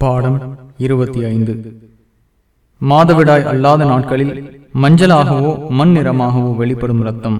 பாடம் இருபத்தி ஐந்து. மாதவிடாய் அல்லாத நாட்களில் மஞ்சளாகவோ மண் நிறமாகவோ வெளிப்படும் ரத்தம்